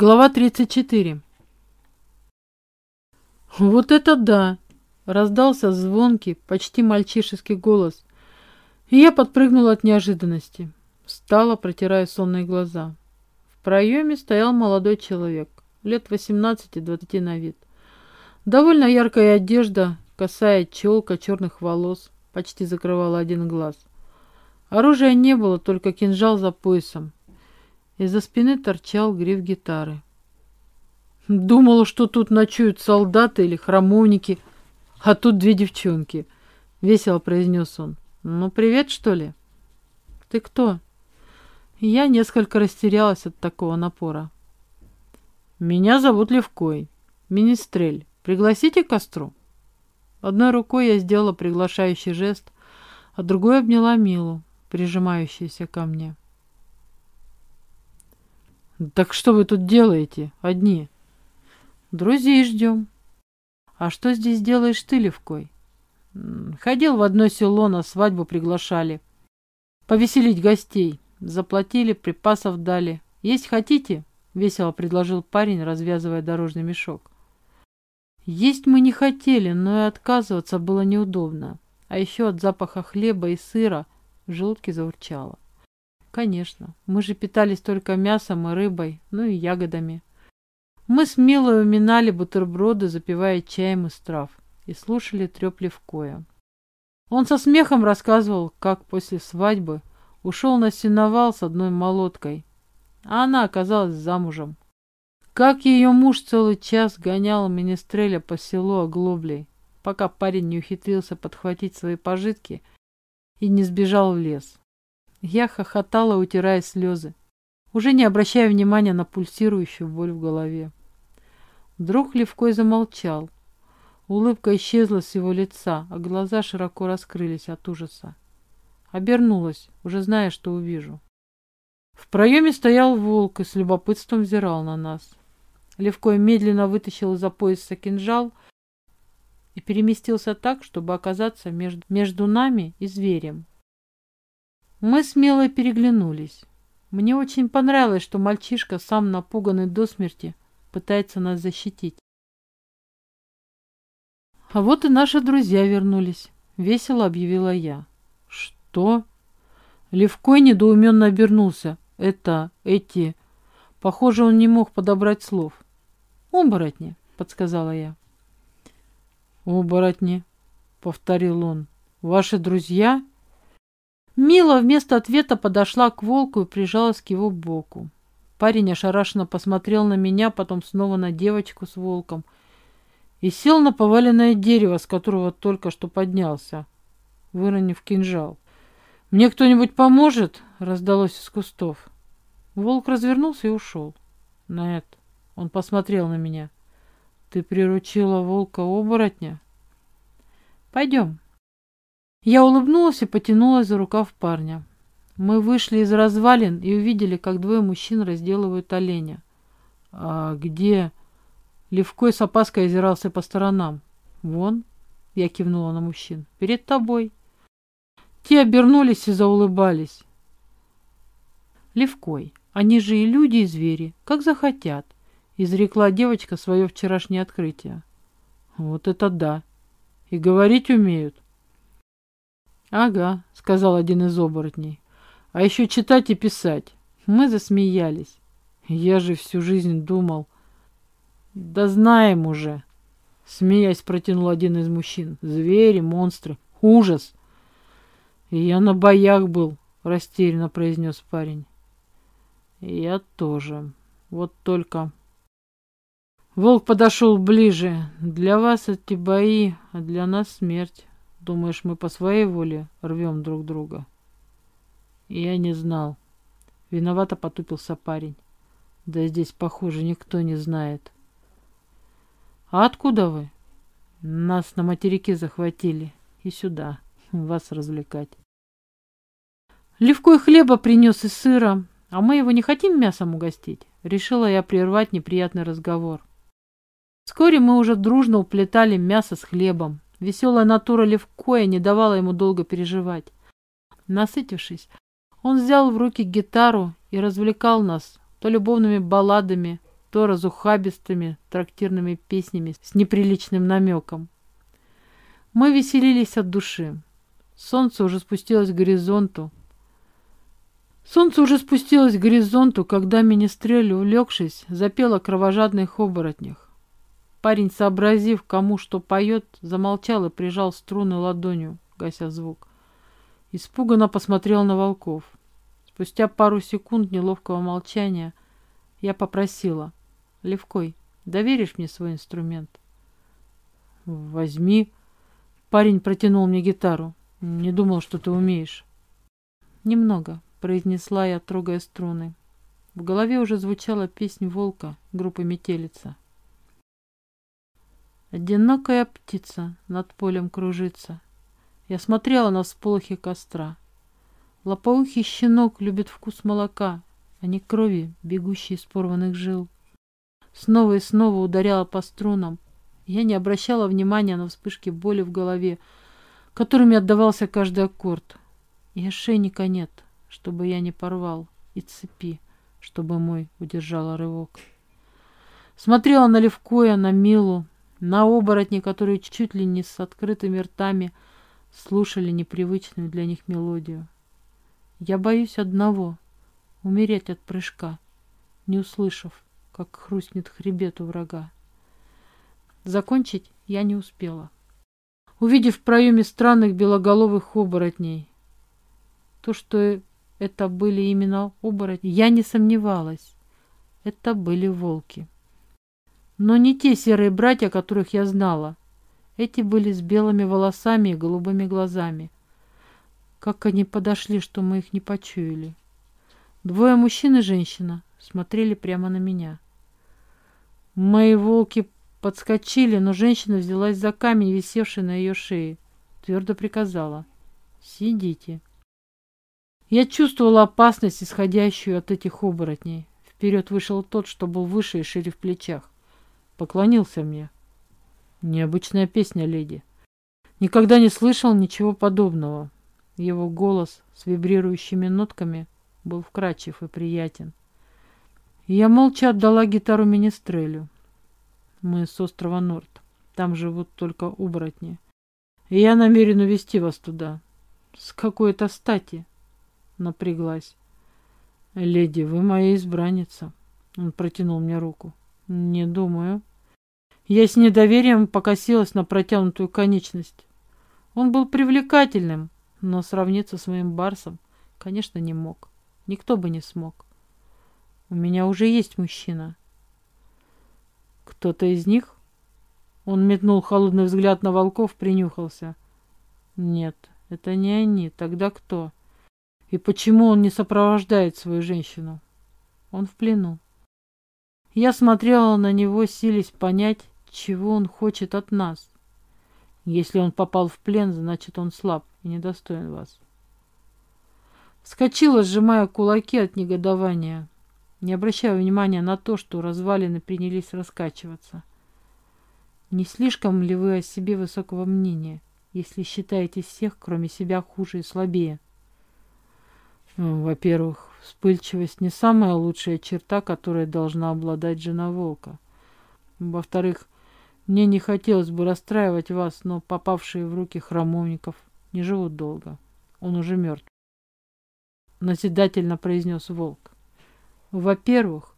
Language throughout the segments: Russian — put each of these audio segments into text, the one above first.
Глава 34. «Вот это да!» — раздался звонкий, почти мальчишеский голос. И я подпрыгнула от неожиданности. Встала, протирая сонные глаза. В проеме стоял молодой человек, лет 18-20 на вид. Довольно яркая одежда, косая челка черных волос, почти закрывала один глаз. Оружия не было, только кинжал за поясом. Из-за спины торчал гриф гитары. Думала, что тут ночуют солдаты или храмовники, а тут две девчонки. Весело произнес он. Ну, привет, что ли? Ты кто? Я несколько растерялась от такого напора. Меня зовут Левкой. Министрель. Пригласите к костру? Одной рукой я сделала приглашающий жест, а другой обняла Милу, прижимающуюся ко мне. «Так что вы тут делаете, одни?» «Друзей ждем». «А что здесь делаешь ты, Левкой?» «Ходил в одно село, на свадьбу приглашали. Повеселить гостей. Заплатили, припасов дали. Есть хотите?» — весело предложил парень, развязывая дорожный мешок. Есть мы не хотели, но и отказываться было неудобно. А еще от запаха хлеба и сыра в желудке заурчало. Конечно, мы же питались только мясом и рыбой, ну и ягодами. Мы смело уминали бутерброды, запивая чаем из трав, и слушали треп Левкоя. Он со смехом рассказывал, как после свадьбы ушел на сеновал с одной молоткой, а она оказалась замужем. Как ее муж целый час гонял министреля по селу оглоблей, пока парень не ухитрился подхватить свои пожитки и не сбежал в лес. Я хохотала, утирая слезы, уже не обращая внимания на пульсирующую боль в голове. Вдруг Левкой замолчал. Улыбка исчезла с его лица, а глаза широко раскрылись от ужаса. Обернулась, уже зная, что увижу. В проеме стоял волк и с любопытством взирал на нас. Левкой медленно вытащил из-за пояса кинжал и переместился так, чтобы оказаться между, между нами и зверем. Мы смело переглянулись. Мне очень понравилось, что мальчишка, сам напуганный до смерти, пытается нас защитить. А вот и наши друзья вернулись, весело объявила я. Что? Левкой недоуменно обернулся. Это, эти... Похоже, он не мог подобрать слов. «Оборотни», — подсказала я. «Оборотни», — повторил он. «Ваши друзья?» Мила вместо ответа подошла к волку и прижалась к его боку. Парень ошарашенно посмотрел на меня, потом снова на девочку с волком и сел на поваленное дерево, с которого только что поднялся, выронив кинжал. «Мне кто-нибудь поможет?» — раздалось из кустов. Волк развернулся и ушел. «Нет», — он посмотрел на меня. «Ты приручила волка-оборотня?» «Пойдем», я улыбнулась и потянулась за рукав парня. Мы вышли из развалин и увидели, как двое мужчин разделывают оленя. «А где?» Левкой с опаской озирался по сторонам. «Вон», — я кивнула на мужчин, — «перед тобой». Те обернулись и заулыбались. «Левкой, они же и люди, и звери, как захотят», — изрекла девочка свое вчерашнее открытие. «Вот это да! И говорить умеют». «Ага», — сказал один из оборотней. «А еще читать и писать». Мы засмеялись. Я же всю жизнь думал. «Да знаем уже», — смеясь протянул один из мужчин. «Звери, монстры, ужас!» «И я на боях был», — растерянно произнес парень. «Я тоже. Вот только...» Волк подошел ближе. «Для вас эти бои, а для нас смерть». Думаешь, мы по своей воле рвем друг друга? Я не знал. Виновато потупился парень. Да здесь, похоже, никто не знает. А откуда вы? Нас на материке захватили. И сюда. Вас развлекать. Левкой хлеба принес и сыра. А мы его не хотим мясом угостить? Решила я прервать неприятный разговор. Вскоре мы уже дружно уплетали мясо с хлебом. Веселая натура Левкоя не давала ему долго переживать. Насытившись, он взял в руки гитару и развлекал нас то любовными балладами, то разухабистыми трактирными песнями с неприличным намеком. Мы веселились от души. Солнце уже спустилось к горизонту. Солнце уже спустилось к горизонту, когда Министрель, увлекшись, запела о кровожадных оборотнях. Парень, сообразив, кому что поет, замолчал и прижал струны ладонью, гася звук. Испуганно посмотрел на волков. Спустя пару секунд неловкого молчания я попросила. «Левкой, доверишь мне свой инструмент?» «Возьми». Парень протянул мне гитару. «Не думал, что ты умеешь». «Немного», — произнесла я, трогая струны. В голове уже звучала песнь волка группы «Метелица». Одинокая птица над полем кружится. Я смотрела на всполохи костра. Лопоухий щенок любит вкус молока, а не крови, бегущей из порванных жил. Снова и снова ударяла по струнам. Я не обращала внимания на вспышки боли в голове, которыми отдавался каждый аккорд. И ошейника нет, чтобы я не порвал, и цепи, чтобы мой удержала рывок. Смотрела на Левкоя, на Милу, на оборотни, которые чуть ли не с открытыми ртами слушали непривычную для них мелодию. Я боюсь одного — умереть от прыжка, не услышав, как хрустнет хребет у врага. Закончить я не успела. Увидев в проеме странных белоголовых оборотней, то, что это были именно оборотни, я не сомневалась. Это были волки. Но не те серые братья, которых я знала. Эти были с белыми волосами и голубыми глазами. Как они подошли, что мы их не почуяли. Двое мужчин и женщина смотрели прямо на меня. Мои волки подскочили, но женщина взялась за камень, висевший на ее шее. Твердо приказала. «Сидите». Я чувствовала опасность, исходящую от этих оборотней. Вперед вышел тот, что был выше и шире в плечах. Поклонился мне. Необычная песня, леди. Никогда не слышал ничего подобного. Его голос с вибрирующими нотками был вкрадчив и приятен. Я молча отдала гитару Министрелю. Мы с острова Норд. Там живут только оборотни. И я намерен увести вас туда. С какой-то стати? Напряглась. Леди, вы моя избранница. Он протянул мне руку. Не думаю. Я с недоверием покосилась на протянутую конечность. Он был привлекательным, но сравниться с моим Барсом, конечно, не мог. Никто бы не смог. У меня уже есть мужчина. Кто-то из них? Он метнул холодный взгляд на волков, принюхался. Нет, это не они. Тогда кто? И почему он не сопровождает свою женщину? Он в плену. Я смотрела на него, силясь понять, чего он хочет от нас. Если он попал в плен, значит, он слаб и недостоин вас. Вскочила, сжимая кулаки от негодования, не обращая внимания на то, что развалины принялись раскачиваться. Не слишком ли вы о себе высокого мнения, если считаете всех, кроме себя, хуже и слабее? Ну, во-первых, вспыльчивость не самая лучшая черта, которой должна обладать жена волка. Во-вторых, мне не хотелось бы расстраивать вас, но попавшие в руки храмовников не живут долго. Он уже мертв. Назидательно произнес волк. Во-первых,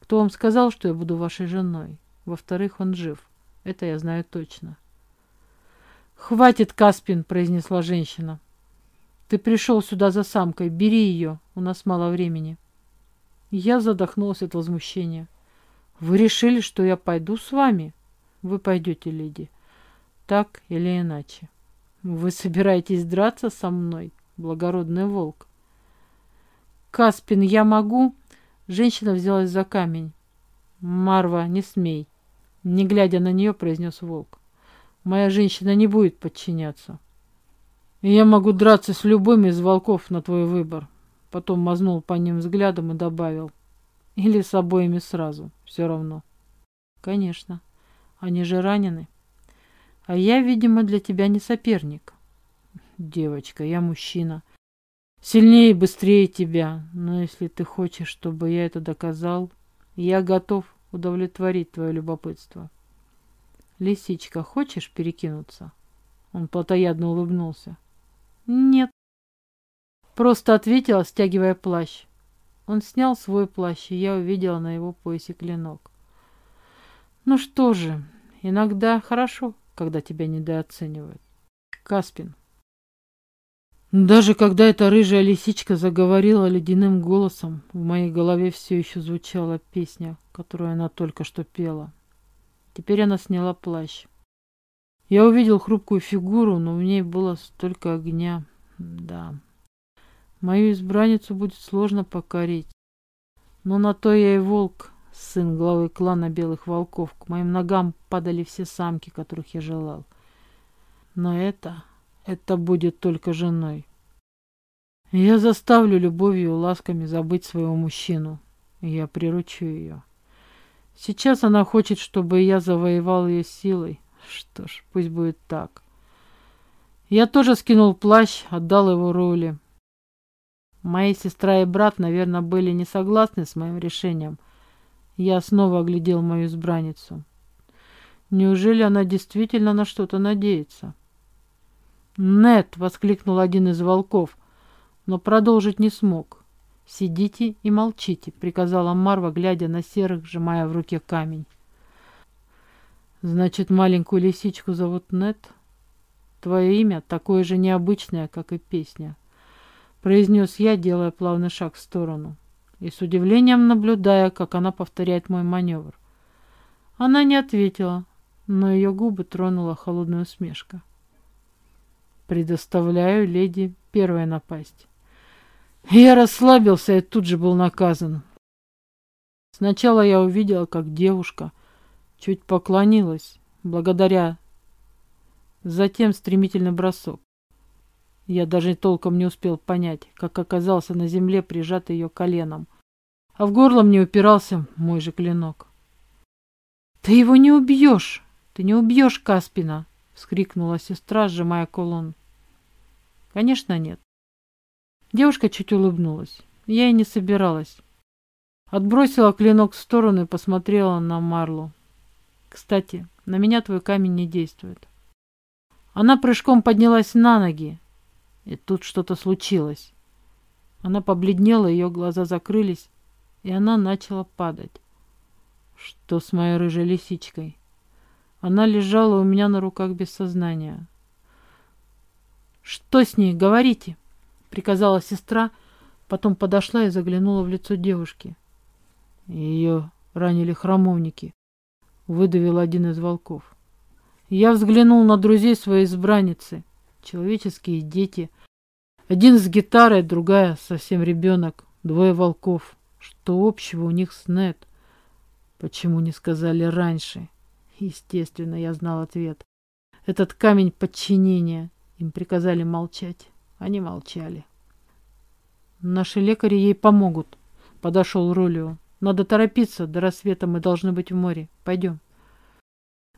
кто вам сказал, что я буду вашей женой? Во-вторых, он жив. Это я знаю точно. «Хватит, Каспин!» — произнесла женщина. «Ты пришел сюда за самкой. Бери ее. У нас мало времени». Я задохнулась от возмущения. «Вы решили, что я пойду с вами?» Вы пойдете, леди. Так или иначе. Вы собираетесь драться со мной, благородный волк? Каспин, я могу? Женщина взялась за камень. Марва, не смей. Не глядя на нее, произнес волк. Моя женщина не будет подчиняться. Я могу драться с любым из волков на твой выбор. Потом мазнул по ним взглядом и добавил. Или с обоими сразу. Все равно. Конечно. Они же ранены. А я, видимо, для тебя не соперник. Девочка, я мужчина. Сильнее и быстрее тебя. Но если ты хочешь, чтобы я это доказал, я готов удовлетворить твое любопытство. Лисичка, хочешь перекинуться? Он плотоядно улыбнулся. Нет. Просто ответила, стягивая плащ. Он снял свой плащ, и я увидела на его поясе клинок. Ну что же, иногда хорошо, когда тебя недооценивают. Каспин. Даже когда эта рыжая лисичка заговорила ледяным голосом, в моей голове все еще звучала песня, которую она только что пела. Теперь она сняла плащ. Я увидел хрупкую фигуру, но в ней было столько огня. Да, мою избранницу будет сложно покорить. Но на то я и волк, сын главы клана Белых Волков. К моим ногам падали все самки, которых я желал. Но это это будет только женой. Я заставлю любовью и ласками забыть своего мужчину. Я приручу ее. Сейчас она хочет, чтобы я завоевал ее силой. Что ж, пусть будет так. Я тоже скинул плащ, отдал его роли. Моя сестра и брат, наверное, были не согласны с моим решением. Я снова оглядел мою избранницу. Неужели она действительно на что-то надеется? «Нет!» — воскликнул один из волков, но продолжить не смог. «Сидите и молчите», — приказала Марва, глядя на серых, сжимая в руке камень. «Значит, маленькую лисичку зовут Нет? Твое имя такое же необычное, как и песня», — произнес я, делая плавный шаг в сторону и с удивлением наблюдая, как она повторяет мой маневр. Она не ответила, но ее губы тронула холодная усмешка. Предоставляю леди первой напасть. Я расслабился и тут же был наказан. Сначала я увидела, как девушка чуть поклонилась, благодаря затем стремительный бросок. Я даже толком не успел понять, как оказался на земле, прижатый ее коленом. А в горло мне упирался мой же клинок. «Ты его не убьешь! Ты не убьешь Каспина!» — вскрикнула сестра, сжимая кулон. «Конечно, нет». Девушка чуть улыбнулась. Я и не собиралась. Отбросила клинок в сторону и посмотрела на Марлу. «Кстати, на меня твой камень не действует». Она прыжком поднялась на ноги, и тут что-то случилось. Она побледнела, ее глаза закрылись, и она начала падать. Что с моей рыжей лисичкой? Она лежала у меня на руках без сознания. «Что с ней? Говорите!» — приказала сестра, потом подошла и заглянула в лицо девушки. Ее ранили храмовники, — выдавил один из волков. Я взглянул на друзей своей избранницы, человеческие дети. Один с гитарой, другая совсем ребенок, двое волков. Что общего у них с Нет? Почему не сказали раньше? Естественно, я знал ответ. Этот камень подчинения. Им приказали молчать. Они молчали. Наши лекари ей помогут. Подошел Ролио. Надо торопиться. До рассвета мы должны быть в море. Пойдем.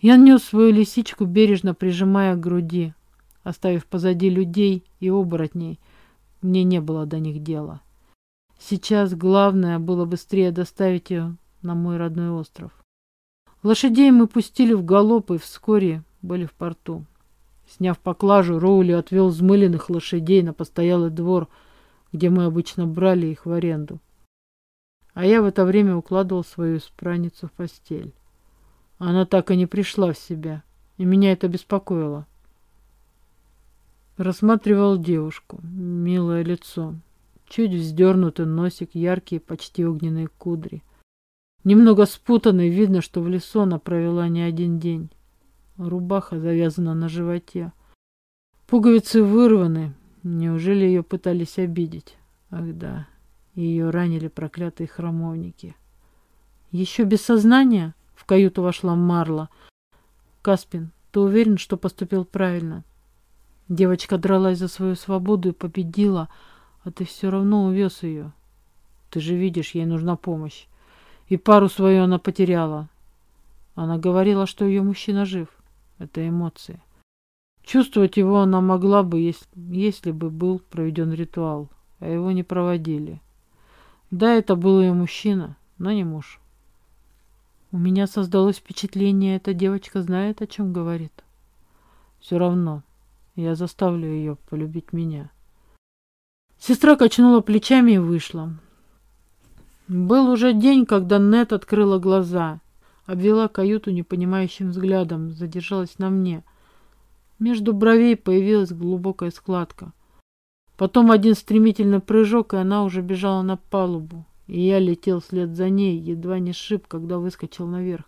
Я нес свою лисичку, бережно прижимая к груди, оставив позади людей и оборотней. Мне не было до них дела. Сейчас главное было быстрее доставить ее на мой родной остров. Лошадей мы пустили в галоп и вскоре были в порту. Сняв поклажу, Роули отвел взмыленных лошадей на постоялый двор, где мы обычно брали их в аренду. А я в это время укладывал свою испранницу в постель. Она так и не пришла в себя, и меня это беспокоило. Рассматривал девушку, милое лицо, чуть вздернутый носик, яркие, почти огненные кудри — Немного спутанный, видно, что в лесу она провела не один день. Рубаха завязана на животе. Пуговицы вырваны. Неужели ее пытались обидеть? Ах да, ее ранили проклятые храмовники. Еще без сознания в каюту вошла Марла. Каспин, ты уверен, что поступил правильно? Девочка дралась за свою свободу и победила, а ты все равно увез ее. Ты же видишь, ей нужна помощь. И пару свою она потеряла. Она говорила, что ее мужчина жив. Это эмоции. Чувствовать его она могла бы, если, если бы был проведен ритуал, а его не проводили. Да, это был ее мужчина, но не муж. У меня создалось впечатление, эта девочка знает, о чем говорит. Все равно, я заставлю ее полюбить меня. Сестра качнула плечами и вышла. Был уже день, когда Нет открыла глаза, обвела каюту непонимающим взглядом, задержалась на мне. Между бровей появилась глубокая складка. Потом один стремительный прыжок, и она уже бежала на палубу и я летел вслед за ней, едва не сшиб, когда выскочил наверх.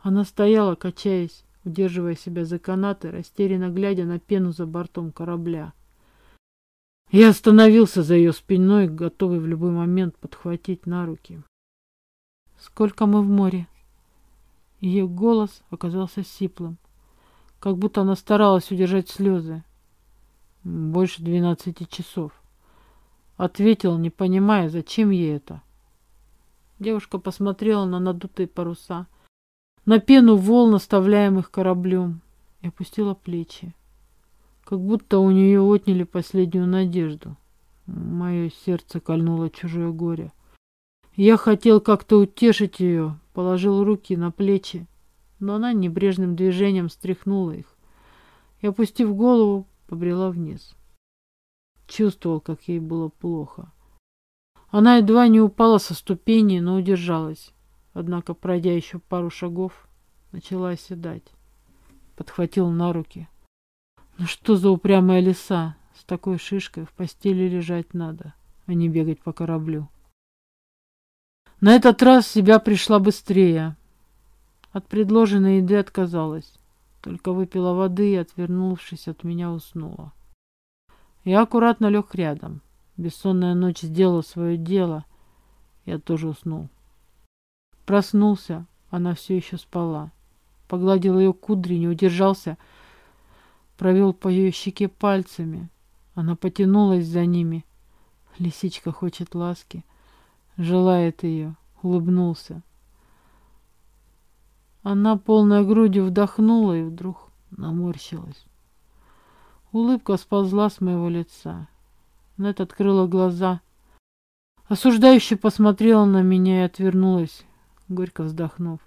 Она стояла, качаясь, удерживая себя за канаты, растерянно глядя на пену за бортом корабля. Я остановился за ее спиной, готовый в любой момент подхватить на руки. «Сколько мы в море?» Ее голос оказался сиплым, как будто она старалась удержать слезы. «Больше двенадцати часов». Ответил, не понимая, зачем ей это. Девушка посмотрела на надутые паруса, на пену волн, оставляемых кораблем, и опустила плечи. Как будто у нее отняли последнюю надежду. Мое сердце кольнуло чужое горе. Я хотел как-то утешить ее, положил руки на плечи, но она небрежным движением стряхнула их и, опустив голову, побрела вниз. Чувствовал, как ей было плохо. Она едва не упала со ступени, но удержалась. Однако, пройдя еще пару шагов, начала оседать. Подхватил на руки. Ну что за упрямая лиса? С такой шишкой в постели лежать надо, а не бегать по кораблю. На этот раз себя пришла быстрее. От предложенной еды отказалась. Только выпила воды и, отвернувшись от меня, уснула. Я аккуратно лег рядом. Бессонная ночь сделала свое дело. Я тоже уснул. Проснулся, она все еще спала. Погладил ее кудри, не удержался, провел по ее щеке пальцами. Она потянулась за ними. Лисичка хочет ласки, желает ее, улыбнулся. Она полной грудью вдохнула и вдруг наморщилась. Улыбка сползла с моего лица. Нет открыла глаза. Осуждающе посмотрела на меня и отвернулась, горько вздохнув.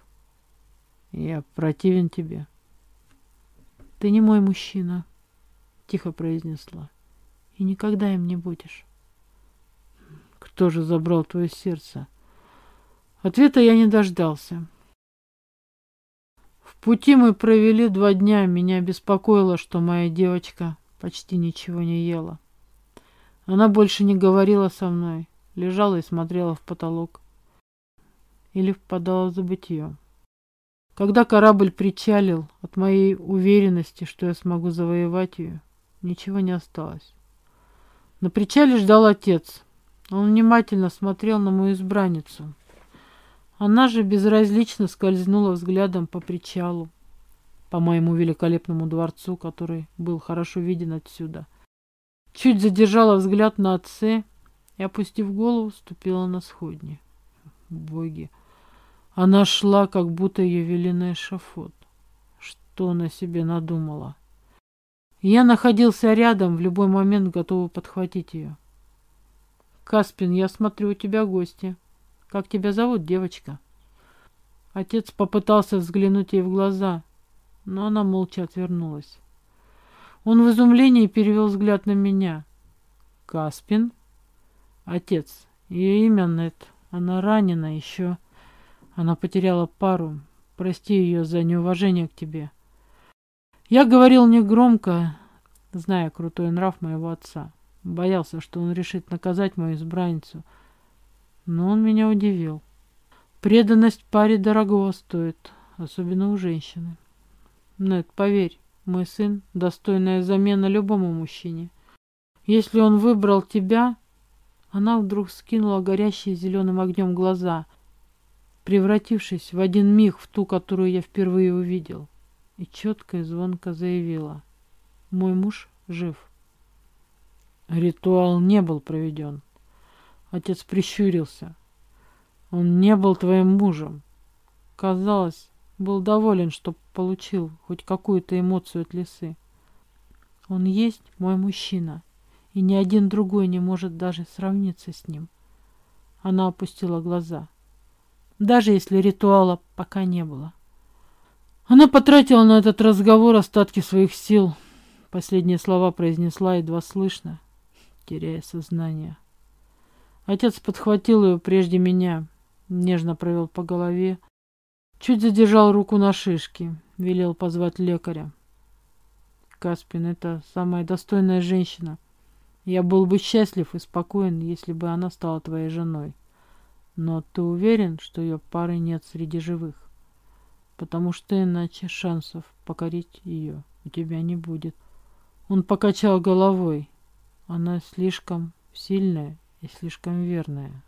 Я противен тебе. Ты не мой мужчина, тихо произнесла. И никогда им не будешь. Кто же забрал твое сердце? Ответа я не дождался. В пути мы провели два дня. Меня беспокоило, что моя девочка почти ничего не ела. Она больше не говорила со мной, лежала и смотрела в потолок. Или впадала в забытье. Когда корабль причалил, от моей уверенности, что я смогу завоевать ее, ничего не осталось. На причале ждал отец. Он внимательно смотрел на мою избранницу. Она же безразлично скользнула взглядом по причалу, по моему великолепному дворцу, который был хорошо виден отсюда. Чуть задержала взгляд на отце и, опустив голову, ступила на сходни. Боги! Она шла, как будто ее вели на эшафот. Что она себе надумала? Я находился рядом, в любой момент готовый подхватить ее. «Каспин, я смотрю, у тебя гости. Как тебя зовут, девочка?» Отец попытался взглянуть ей в глаза, но она молча отвернулась. Он в изумлении перевел взгляд на меня. «Каспин?» «Отец. Ее имя Нет. Она ранена еще. Она потеряла пару. Прости ее за неуважение к тебе». Я говорил негромко, зная крутой нрав моего отца. Боялся, что он решит наказать мою избранницу. Но он меня удивил. Преданность паре дорогого стоит, особенно у женщины. Нет, поверь, мой сын — достойная замена любому мужчине. Если он выбрал тебя... Она вдруг скинула горящие зеленым огнем глаза, превратившись в один миг в ту, которую я впервые увидел, и четко и звонко заявила. Мой муж жив. Ритуал не был проведен. Отец прищурился. Он не был твоим мужем. Казалось, был доволен, что получил хоть какую-то эмоцию от лисы. Он есть мой мужчина, и ни один другой не может даже сравниться с ним. Она опустила глаза. Даже если ритуала пока не было. Она потратила на этот разговор остатки своих сил. Последние слова произнесла едва слышно, теряя сознание. Отец подхватил ее прежде меня, нежно провел по голове, чуть задержал руку на шишке, велел позвать лекаря. Каспин — это самая достойная женщина. Я был бы счастлив и спокоен, если бы она стала твоей женой. Но ты уверен, что ее пары нет среди живых? Потому что иначе шансов покорить ее у тебя не будет. Он покачал головой. Она слишком сильная и слишком верная.